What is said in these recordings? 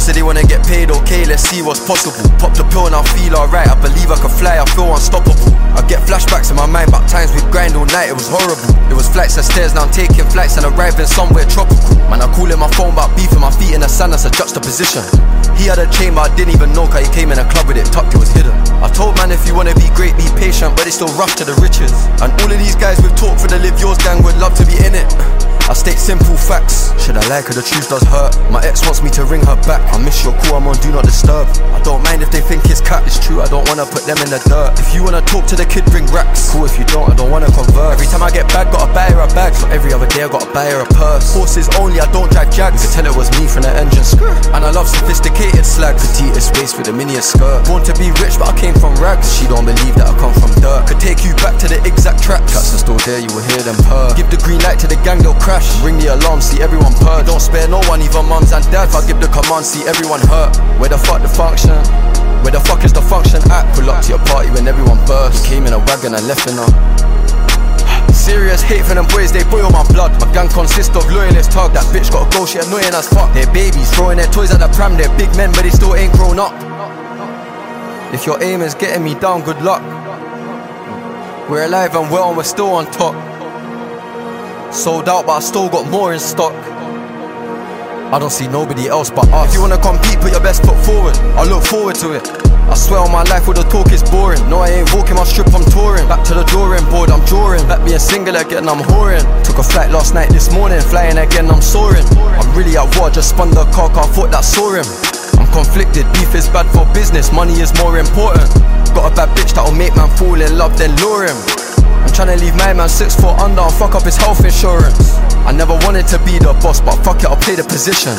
said they wanna get paid, okay, let's see what's possible. Pop the pill and I feel alright, I believe I can fly, I feel unstoppable. I get flashbacks in my mind about times we grind all night, it was horrible. It was flights and stairs, now I'm taking flights and arriving somewhere tropical. Man, I call in my phone about beefing my feet in the sand, that's a juxtaposition. He had a chain, but I didn't even know, cause he came in a club with it tucked, it was hidden. I told man, if you wanna be great, be patient, but it's still rough to the riches. And all of these guys with talk for the live yours gang would love to be in it. State simple facts. Should I like her? The truth does hurt. My ex wants me to ring her back. I miss your call, I'm on do not disturb. I don't mind if they think it's cat. It's true, I don't wanna put them in the dirt. If you wanna talk to the kid, bring racks. Cool, if you don't, I don't wanna convert. Every time I get back, gotta buy her a bag. So every other day, I gotta buy her a purse. Horses only, I don't drag jags. You can tell it was me from the engine. And I love sophisticated slag. Petite waist with a mini skirt. Born to be rich, but I came from rags. She don't believe that I come from dirt. Could take you back to the exact track. Cats are still there, you will hear them purr. Give the green light gang, they'll crash. Ring the alarm see everyone purr. Don't spare no one, even mums and dads. I give the command, see everyone hurt. Where the fuck the function? Where the fuck is the function at? Pull up to your party when everyone burst. Came in a wagon and left in a. Serious hate for them boys, they boil my blood. My gang consists of loyalist tug. That bitch got a go, she annoying as fuck. They're babies, throwing their toys at the pram. They're big men, but they still ain't grown up. If your aim is getting me down, good luck. We're alive and well, and we're still on top. Sold out, but I still got more in stock. I don't see nobody else but us. If you wanna compete, put your best foot forward. I look forward to it. I swear on my life, all the talk is boring. No, I ain't walking my strip, I'm touring. Back to the drawing board, I'm drawing. Back being single again, I'm whoring. Took a flight last night, this morning, flying again, I'm soaring. I'm really at war, just spun the car, car thought that him. I'm conflicted, beef is bad for business, money is more important. Got a bad bitch that'll make man fall in love, then lure him. I'm trying to leave my man six foot under and fuck up his health insurance. I never wanted to be the boss, but fuck it, I'll play the position.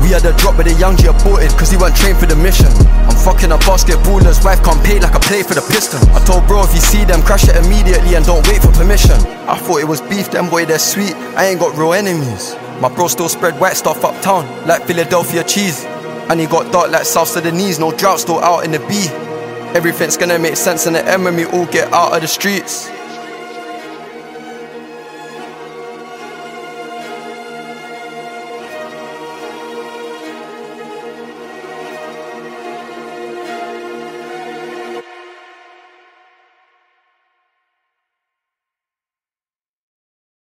We had a drop, but the young G aborted, cause he weren't trained for the mission. I'm fucking a basketballer's wife, can't pay like I play for the piston. I told bro if you see them, crash it immediately and don't wait for permission. I thought it was beef, them boy, they're sweet. I ain't got real enemies. My bro still spread white stuff uptown, like Philadelphia cheese. And he got dark like South Sudanese, no drought still out in the B. Everything's gonna make sense in the end when we all get out of the streets.